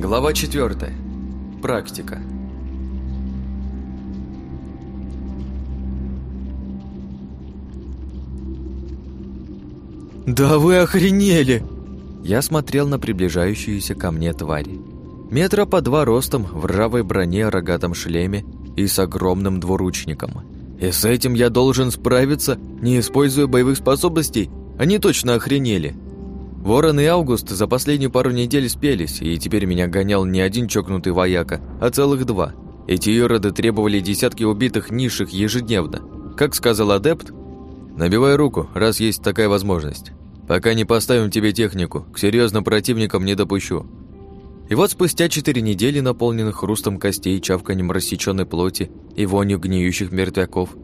Глава 4. Практика. «Да вы охренели!» Я смотрел на приближающуюся ко мне твари. Метра по два ростом, в ржавой броне, рогатом шлеме и с огромным двуручником. И с этим я должен справиться, не используя боевых способностей? Они точно охренели. Ворон и Август за последнюю пару недель спелись, и теперь меня гонял не один чокнутый вояка, а целых два. Эти ироды требовали десятки убитых низших ежедневно. Как сказал адепт, «Набивай руку, раз есть такая возможность. Пока не поставим тебе технику, к серьезным противникам не допущу». И вот спустя четыре недели, наполненных хрустом костей, чавканием рассеченной плоти и вонью гниющих мертвяков,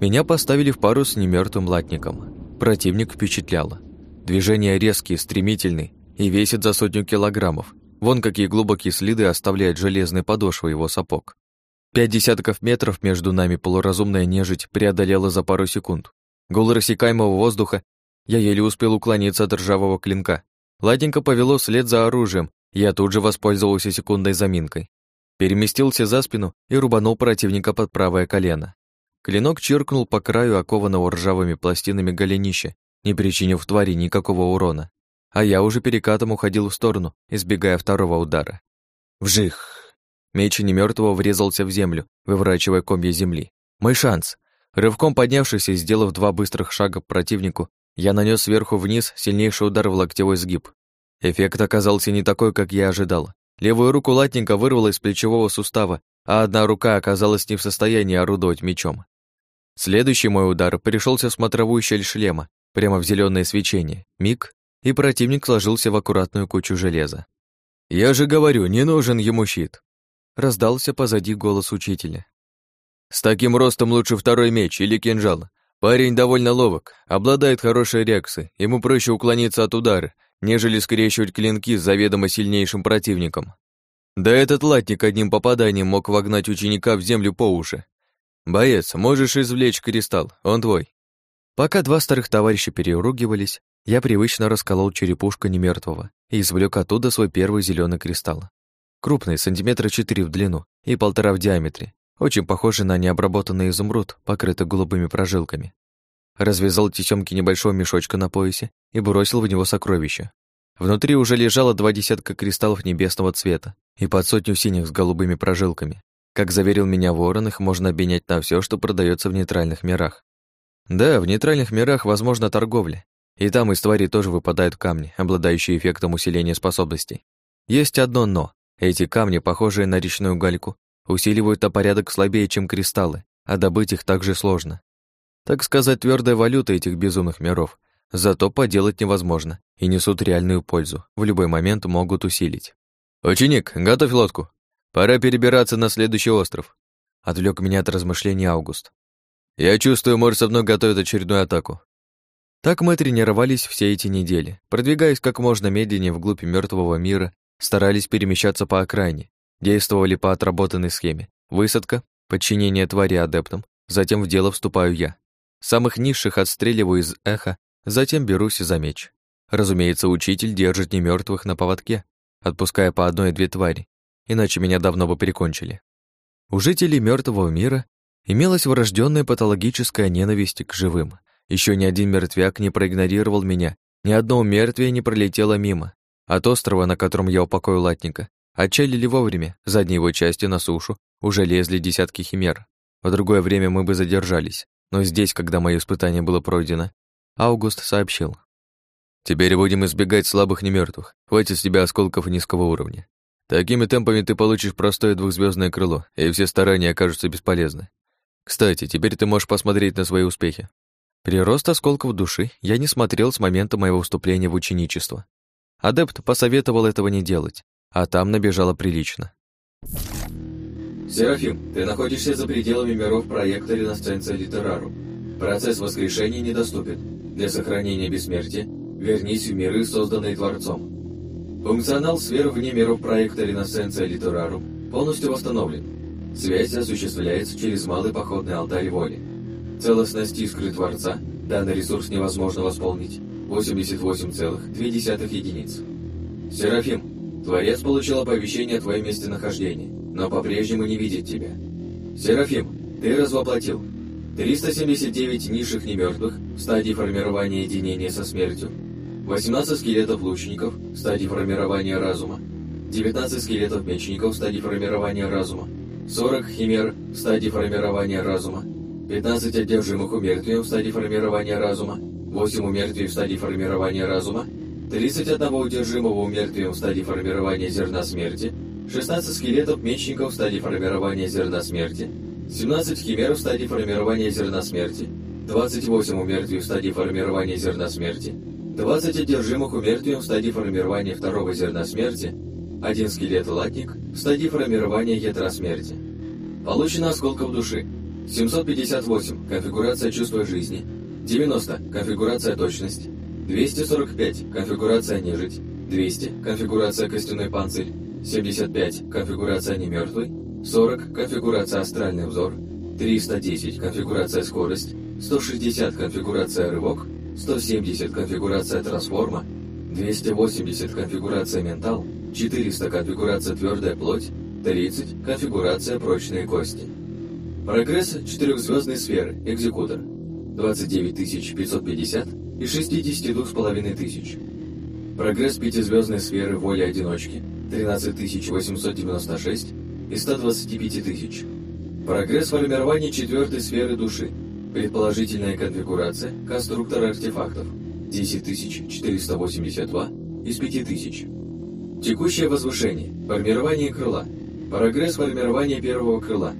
меня поставили в пару с немертвым латником. Противник впечатлял. Движения резкие, стремительные и весит за сотню килограммов. Вон какие глубокие следы оставляет железная подошва его сапог. Пять десятков метров между нами полуразумная нежить преодолела за пару секунд. Гул рассекаемого воздуха я еле успел уклониться от ржавого клинка. Ладненько повело след за оружием, я тут же воспользовался секундной заминкой. Переместился за спину и рубанул противника под правое колено. Клинок чиркнул по краю окованного ржавыми пластинами голенища не причинив твари никакого урона. А я уже перекатом уходил в сторону, избегая второго удара. Вжих! Меч немертвого врезался в землю, выворачивая комья земли. Мой шанс! Рывком поднявшись и сделав два быстрых шага противнику, я нанес сверху вниз сильнейший удар в локтевой сгиб. Эффект оказался не такой, как я ожидал. Левую руку латника вырвало из плечевого сустава, а одна рука оказалась не в состоянии орудовать мечом. Следующий мой удар пришелся в смотровую щель шлема, прямо в зеленое свечение. Миг, и противник сложился в аккуратную кучу железа. «Я же говорю, не нужен ему щит!» Раздался позади голос учителя. «С таким ростом лучше второй меч или кинжал. Парень довольно ловок, обладает хорошей реакцией, ему проще уклониться от удара, нежели скрещивать клинки с заведомо сильнейшим противником. Да этот латник одним попаданием мог вогнать ученика в землю по уши. Боец, можешь извлечь кристалл, он твой. Пока два старых товарища переругивались, я привычно расколол черепушку немертвого и извлек оттуда свой первый зеленый кристалл. Крупный, сантиметра четыре в длину и полтора в диаметре, очень похожий на необработанный изумруд, покрытый голубыми прожилками. Развязал тесемки небольшого мешочка на поясе и бросил в него сокровища. Внутри уже лежало два десятка кристаллов небесного цвета и под сотню синих с голубыми прожилками. Как заверил меня ворон, их можно обменять на все, что продается в нейтральных мирах. Да, в нейтральных мирах возможна торговля, и там из тварей тоже выпадают камни, обладающие эффектом усиления способностей. Есть одно «но». Эти камни, похожие на речную гальку, усиливают на порядок слабее, чем кристаллы, а добыть их также сложно. Так сказать, твердая валюта этих безумных миров, зато поделать невозможно и несут реальную пользу, в любой момент могут усилить. «Ученик, готовь лодку. Пора перебираться на следующий остров», отвлек меня от размышлений Август. Я чувствую, Морсовно готовит очередную атаку. Так мы тренировались все эти недели, продвигаясь как можно медленнее вглубь мертвого мира, старались перемещаться по окраине, действовали по отработанной схеме. Высадка, подчинение твари адептам, затем в дело вступаю я. Самых низших отстреливаю из эха, затем берусь за меч. Разумеется, учитель держит не мертвых на поводке, отпуская по одной-две твари, иначе меня давно бы прикончили. У жителей мертвого мира Имелась врожденная патологическая ненависть к живым. Еще ни один мертвяк не проигнорировал меня, ни одно мертвие не пролетело мимо. От острова, на котором я упокоил латника, отчалили вовремя, задней его части на сушу уже лезли десятки химер. В другое время мы бы задержались, но здесь, когда мое испытание было пройдено, Август сообщил. «Теперь будем избегать слабых немертвых. Хватит с тебя осколков низкого уровня. Такими темпами ты получишь простое двухзвездное крыло, и все старания окажутся бесполезны. Кстати, теперь ты можешь посмотреть на свои успехи. Прирост осколков души я не смотрел с момента моего вступления в ученичество. Адепт посоветовал этого не делать, а там набежало прилично. Серафим, ты находишься за пределами миров проекта Ренессенция Литерару. Процесс воскрешения недоступен. Для сохранения бессмертия вернись в миры, созданные Творцом. Функционал сфер вне миров проекта Ренессенция Литерару полностью восстановлен. Связь осуществляется через малый походный алтарь воли. Целостность искры Творца данный ресурс невозможно восполнить. 88,2 единиц. Серафим, Творец получил оповещение о твоем местонахождении, но по-прежнему не видит тебя. Серафим, ты развоплотил 379 низших немертвых в стадии формирования единения со смертью, 18 скелетов лучников в стадии формирования разума, 19 скелетов мечников в стадии формирования разума, 40 химер в стадии формирования разума, 15 одержимых умертвием в стадии формирования разума, 8 умертвий в стадии формирования разума, 31 удержимого умертвием в стадии формирования зерна смерти, 16 скелетов мечников в стадии формирования зерна смерти, 17 химер в стадии формирования зерна смерти, 28 умертвий в стадии формирования зерна смерти, 20 одержимых умертвием в стадии формирования второго зерна смерти, один скелет латник в стадии формирования ядра смерти. Получено осколков души 758 конфигурация чувства жизни, 90 конфигурация точность, 245 конфигурация нежить, 200 конфигурация костяной панцирь, 75 конфигурация немертвый, 40 конфигурация астральный взор, 310 конфигурация скорость, 160 конфигурация рывок, 170 конфигурация трансформа, 280 конфигурация ментал, 400 конфигурация твердая плоть, 30 конфигурация прочные кости. Прогресс четырехзвездной сферы, экзекутор, 29 550 и 62,5 тысяч. Прогресс пятизвездной сферы воли одиночки, 13 896 и 125 тысяч. Прогресс формирования четвертой сферы души, предположительная конфигурация конструктора артефактов, 10 482 из 5000. Текущее возвышение, формирование крыла, прогресс формирования первого крыла,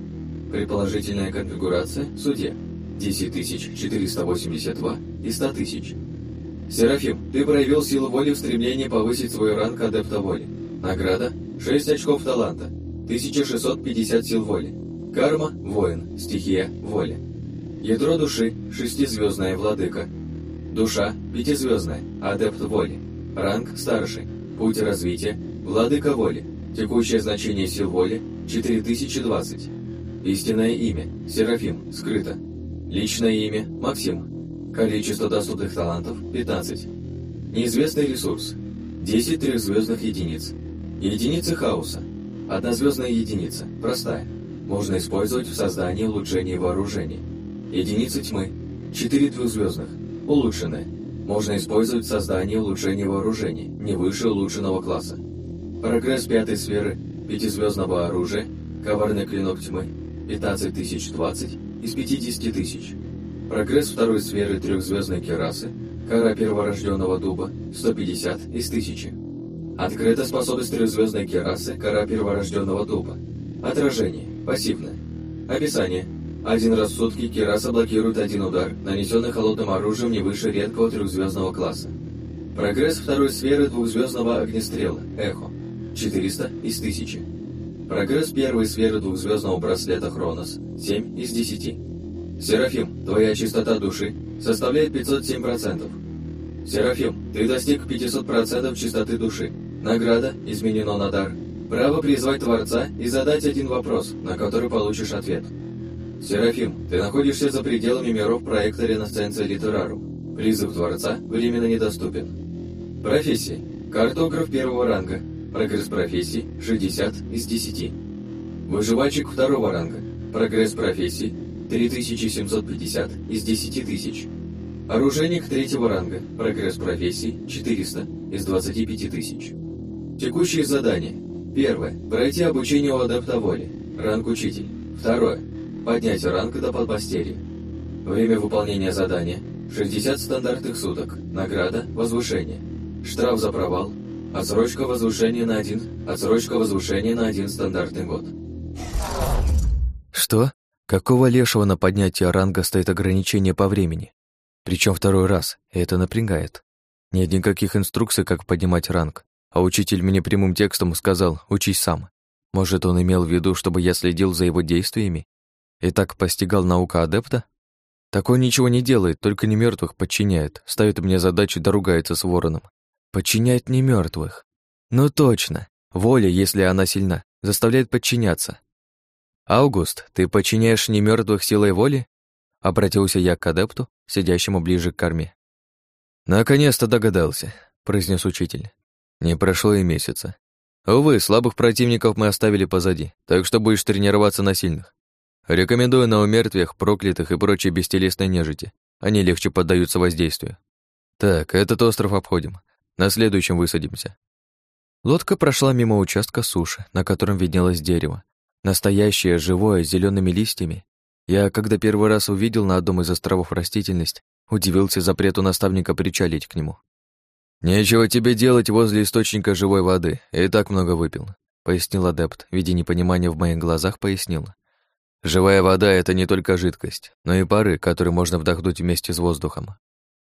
предположительная конфигурация судья, 10 482 из 100 тысяч. Серафим, ты проявил силу воли в стремлении повысить свой ранг адепта воли. Награда – 6 очков таланта, 1650 сил воли. Карма – воин, стихия – воля. Ядро души – шестизвездная владыка. Душа – пятизвездная, адепт воли. Ранг – старший. Путь развития – владыка воли. Текущее значение сил воли – 4020. Истинное имя – Серафим, скрыто. Личное имя – Максим. Количество доступных талантов – 15. Неизвестный ресурс – 10 трехзвездных единиц. Единицы хаоса. Однозвездная единица, простая. Можно использовать в создании улучшений вооружений. Единицы тьмы. 4 двухзвездных. Улучшенная. Можно использовать в создании улучшений вооружений, не выше улучшенного класса. Прогресс пятой сферы, пятизвездного оружия, коварный клинок тьмы, 15 тысяч 20 из 50 тысяч. Прогресс второй сферы трехзвездной керасы, кора перворожденного дуба, 150 из 1000. Открыта способность трехзвездной керасы, кора перворожденного дуба. Отражение, пассивное. Описание. Один раз в сутки кераса блокирует один удар, нанесенный холодным оружием не выше редкого трехзвездного класса. Прогресс второй сферы двухзвездного огнестрела, эхо, 400 из 1000. Прогресс первой сферы двухзвездного браслета Хронос, 7 из 10. Серафим, твоя чистота души составляет 507%. Серафим, ты достиг 500% чистоты души. Награда изменено на дар. Право призвать Творца и задать один вопрос, на который получишь ответ. Серафим, ты находишься за пределами миров проекта Ренессенция Литерару. Призыв Творца временно недоступен. Профессии. Картограф первого ранга. Прогресс профессии 60 из 10. Выживальщик второго ранга. Прогресс профессии 3750 из 10 тысяч. Оружейник третьего ранга. Прогресс профессии 400 из 25 тысяч. Текущие задания. Первое. Пройти обучение у адепта воли. Ранг учитель. Второе. Поднять ранг до подмастерья. Время выполнения задания. 60 стандартных суток. Награда. Возвышение. Штраф за провал. Отсрочка возвышения на один. Отсрочка возвышения на один стандартный год. Что? Какого лешего на поднятие ранга стоит ограничение по времени? Причем второй раз, и это напрягает. Нет никаких инструкций, как поднимать ранг. А учитель мне прямым текстом сказал «учись сам». Может, он имел в виду, чтобы я следил за его действиями? И так постигал наука адепта? Такой ничего не делает, только не мертвых подчиняет, ставит мне задачу да ругается с вороном. Подчиняет не мертвых. Ну точно, воля, если она сильна, заставляет подчиняться. «Аугуст, ты подчиняешь не мертвых силой воли?» Обратился я к адепту, сидящему ближе к корме. «Наконец-то догадался», — произнес учитель. Не прошло и месяца. Увы, слабых противников мы оставили позади, так что будешь тренироваться на сильных. Рекомендую на умертвиях, проклятых и прочей бестелесной нежити. Они легче поддаются воздействию. Так, этот остров обходим. На следующем высадимся. Лодка прошла мимо участка суши, на котором виднелось дерево. Настоящее, живое, с зелеными листьями. Я, когда первый раз увидел на одном из островов растительность, удивился запрету наставника причалить к нему. «Нечего тебе делать возле источника живой воды, и так много выпил», — пояснил адепт, видя непонимание в моих глазах, пояснил. «Живая вода — это не только жидкость, но и пары, которые можно вдохнуть вместе с воздухом.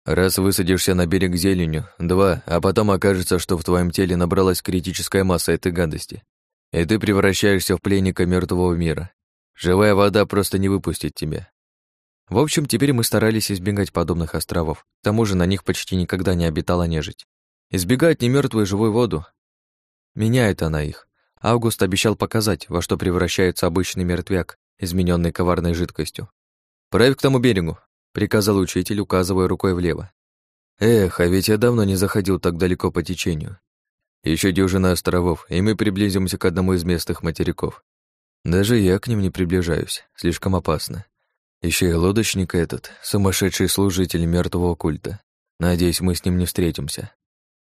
Раз высадишься на берег зеленью, два, а потом окажется, что в твоем теле набралась критическая масса этой гадости, и ты превращаешься в пленника мертвого мира. Живая вода просто не выпустит тебя. В общем, теперь мы старались избегать подобных островов. К тому же на них почти никогда не обитала нежить. Избегать немертвую живую воду. Меняет она их. Август обещал показать, во что превращается обычный мертвяк, измененный коварной жидкостью. «Правь к тому берегу», — приказал учитель, указывая рукой влево. «Эх, а ведь я давно не заходил так далеко по течению. Еще дюжина островов, и мы приблизимся к одному из местных материков. Даже я к ним не приближаюсь, слишком опасно. Еще и лодочник этот, сумасшедший служитель мертвого культа. Надеюсь, мы с ним не встретимся.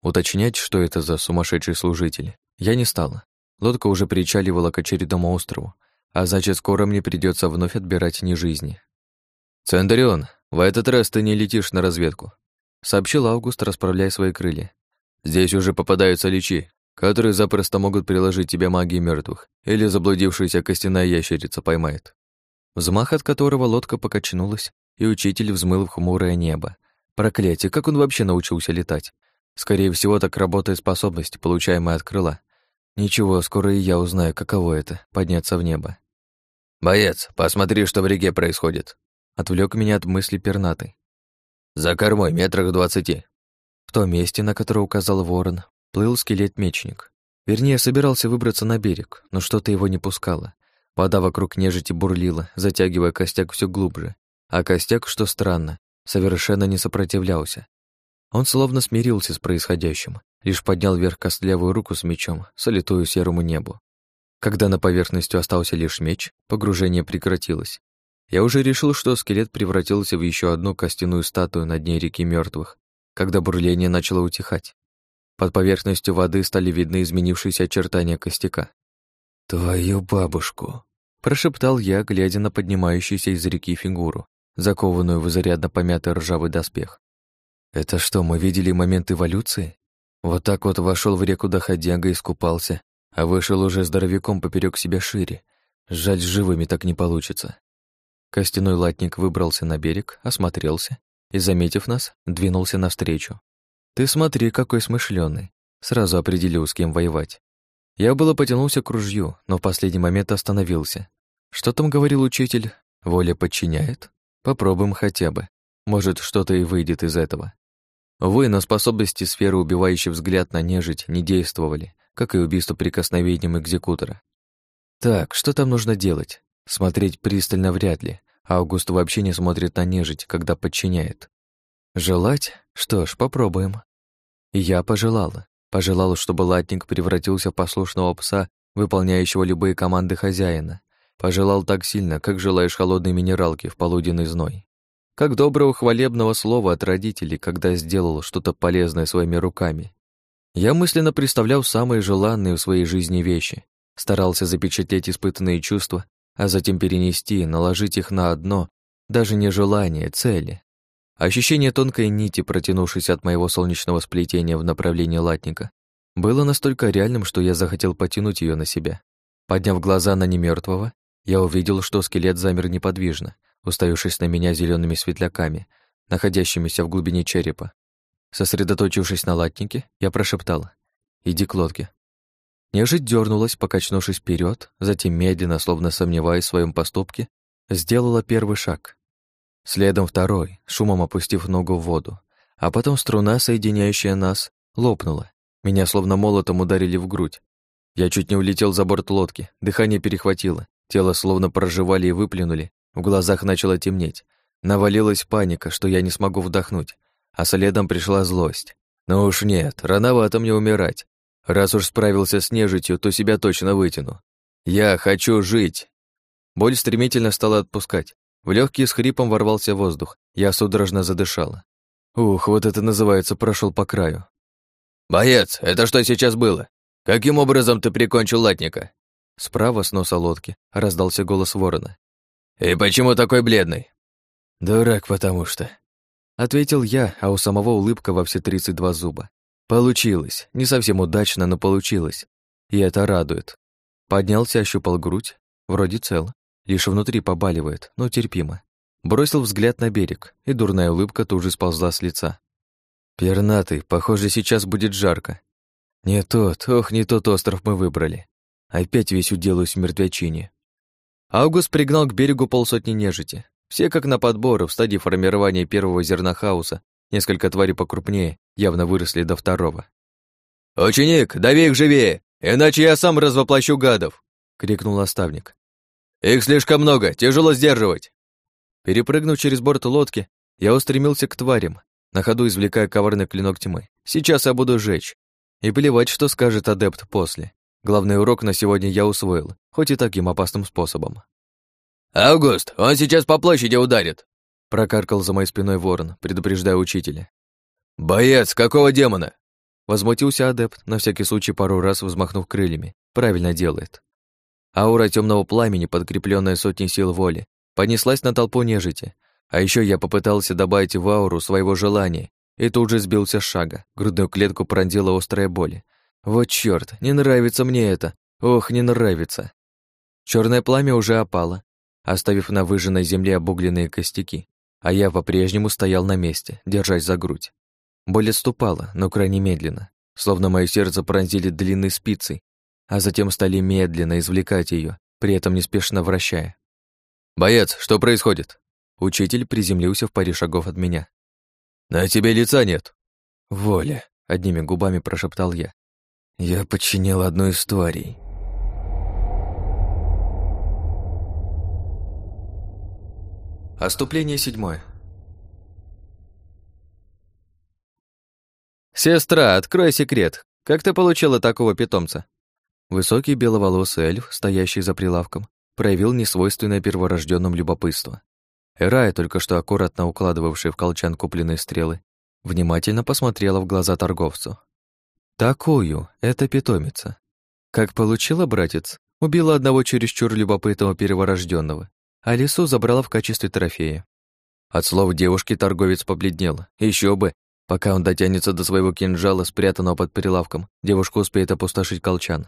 Уточнять, что это за сумасшедший служитель, я не стала. Лодка уже причаливала к очередному острову, а значит, скоро мне придется вновь отбирать не жизни. «Центурион, в этот раз ты не летишь на разведку», — сообщил Август, расправляя свои крылья. «Здесь уже попадаются личи, которые запросто могут приложить тебе магии мертвых, или заблудившаяся костяная ящерица поймает взмах от которого лодка покачнулась, и учитель взмыл в хмурое небо. Проклятие, как он вообще научился летать? Скорее всего, так работает способность, получаемая от крыла. Ничего, скоро и я узнаю, каково это — подняться в небо. «Боец, посмотри, что в реке происходит», — отвлек меня от мысли пернатый. «За кормой, метрах двадцати». В том месте, на которое указал ворон, плыл скелет-мечник. Вернее, собирался выбраться на берег, но что-то его не пускало. Вода вокруг нежити бурлила, затягивая костяк все глубже, а костяк, что странно, совершенно не сопротивлялся. Он словно смирился с происходящим, лишь поднял вверх костлявую руку с мечом, солитую серому небу. Когда на поверхности остался лишь меч, погружение прекратилось. Я уже решил, что скелет превратился в еще одну костяную статую на дне реки мертвых, когда бурление начало утихать. Под поверхностью воды стали видны изменившиеся очертания костяка. «Твою бабушку!» — прошептал я, глядя на поднимающуюся из реки фигуру, закованную в зарядно помятый ржавый доспех. «Это что, мы видели момент эволюции? Вот так вот вошел в реку доходяга, искупался, а вышел уже здоровяком поперек себя шире. Жаль, живыми так не получится». Костяной латник выбрался на берег, осмотрелся и, заметив нас, двинулся навстречу. «Ты смотри, какой смышленый. Сразу определил, с кем воевать. Я было потянулся к ружью, но в последний момент остановился. Что там говорил учитель? Воля подчиняет? Попробуем хотя бы. Может, что-то и выйдет из этого. Увы, но способности сферы, убивающий взгляд на нежить, не действовали, как и убийство прикосновением экзекутора. Так, что там нужно делать? Смотреть пристально вряд ли. Август вообще не смотрит на нежить, когда подчиняет. Желать? Что ж, попробуем. Я пожелала. Пожелал, чтобы латник превратился в послушного пса, выполняющего любые команды хозяина. Пожелал так сильно, как желаешь холодной минералки в полуденный зной. Как доброго хвалебного слова от родителей, когда сделал что-то полезное своими руками. Я мысленно представлял самые желанные в своей жизни вещи, старался запечатлеть испытанные чувства, а затем перенести, наложить их на одно, даже не желание, цели. Ощущение тонкой нити, протянувшейся от моего солнечного сплетения в направлении латника, было настолько реальным, что я захотел потянуть ее на себя. Подняв глаза на немертвого, я увидел, что скелет замер неподвижно, уставившись на меня зелеными светляками, находящимися в глубине черепа. Сосредоточившись на латнике, я прошептал «Иди к лодке». Нежить дернулась, покачнувшись вперед, затем медленно, словно сомневаясь в своем поступке, сделала первый шаг. Следом второй, шумом опустив ногу в воду. А потом струна, соединяющая нас, лопнула. Меня словно молотом ударили в грудь. Я чуть не улетел за борт лодки, дыхание перехватило, тело словно проживали и выплюнули, в глазах начало темнеть. Навалилась паника, что я не смогу вдохнуть, а следом пришла злость. Ну уж нет, рановато мне умирать. Раз уж справился с нежитью, то себя точно вытяну. Я хочу жить. Боль стремительно стала отпускать. В легкие с хрипом ворвался воздух. Я судорожно задышала. Ух, вот это называется прошел по краю. «Боец, это что сейчас было? Каким образом ты прикончил латника?» Справа с носа лодки раздался голос ворона. «И почему такой бледный?» «Дурак, потому что...» Ответил я, а у самого улыбка во все тридцать два зуба. Получилось. Не совсем удачно, но получилось. И это радует. Поднялся, ощупал грудь. Вроде цел. Лишь внутри побаливает, но терпимо. Бросил взгляд на берег, и дурная улыбка тут же сползла с лица. Пернатый, похоже, сейчас будет жарко. Не тот, ох, не тот остров мы выбрали. Опять весь уделаюсь в мертвячине. Август пригнал к берегу полсотни нежити. Все как на подбор, в стадии формирования первого зерна хаоса. Несколько тварей покрупнее явно выросли до второго. «Ученик, дави их живее, иначе я сам развоплощу гадов!» — крикнул наставник. «Их слишком много, тяжело сдерживать!» Перепрыгнув через борт лодки, я устремился к тварям, на ходу извлекая коварный клинок тьмы. Сейчас я буду жечь. И плевать, что скажет адепт после. Главный урок на сегодня я усвоил, хоть и таким опасным способом. «Август, он сейчас по площади ударит!» Прокаркал за моей спиной ворон, предупреждая учителя. «Боец, какого демона?» Возмутился адепт, на всякий случай пару раз взмахнув крыльями. Правильно делает. Аура темного пламени, подкрепленная сотней сил воли, понеслась на толпу нежити, а еще я попытался добавить в ауру своего желания и тут же сбился с шага. Грудную клетку пронзила острая боль. Вот чёрт, не нравится мне это. Ох, не нравится. Черное пламя уже опало, оставив на выжженной земле обугленные костяки, а я по-прежнему стоял на месте, держась за грудь. Боль отступала, но крайне медленно, словно мое сердце пронзили длинной спицей, а затем стали медленно извлекать ее, при этом неспешно вращая. «Боец, что происходит?» Учитель приземлился в паре шагов от меня. «На тебе лица нет». «Воля», — одними губами прошептал я. «Я подчинил одну из тварей». Оступление седьмое. «Сестра, открой секрет. Как ты получила такого питомца?» Высокий беловолосый эльф, стоящий за прилавком, проявил несвойственное перворожденным любопытство. Эрая, только что аккуратно укладывавшая в колчан купленные стрелы, внимательно посмотрела в глаза торговцу. «Такую, это питомица. Как получила, братец? Убила одного чересчур любопытного перворожденного, а лесу забрала в качестве трофея. От слов девушки торговец побледнел. Еще бы, пока он дотянется до своего кинжала, спрятанного под прилавком, девушка успеет опустошить колчан.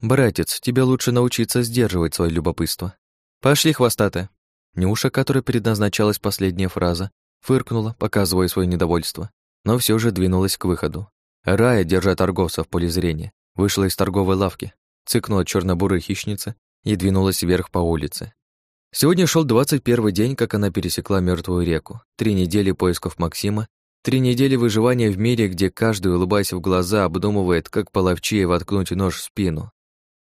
«Братец, тебе лучше научиться сдерживать свое любопытство. Пошли, хвостатая». Нюша, которой предназначалась последняя фраза, фыркнула, показывая свое недовольство, но все же двинулась к выходу. Рая, держа торговца в поле зрения, вышла из торговой лавки, цыкнула черно-бурой хищница и двинулась вверх по улице. Сегодня шел двадцать первый день, как она пересекла мертвую реку. Три недели поисков Максима, три недели выживания в мире, где каждый, улыбаясь в глаза, обдумывает, как половчее воткнуть нож в спину.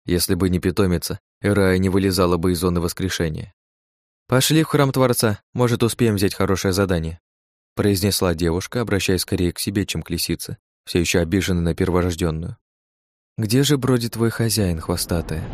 Если бы не питомица, Рая не вылезала бы из зоны воскрешения. «Пошли в храм Творца, может, успеем взять хорошее задание», произнесла девушка, обращаясь скорее к себе, чем к лисице, все еще обиженной на перворожденную. «Где же бродит твой хозяин, хвостатая?»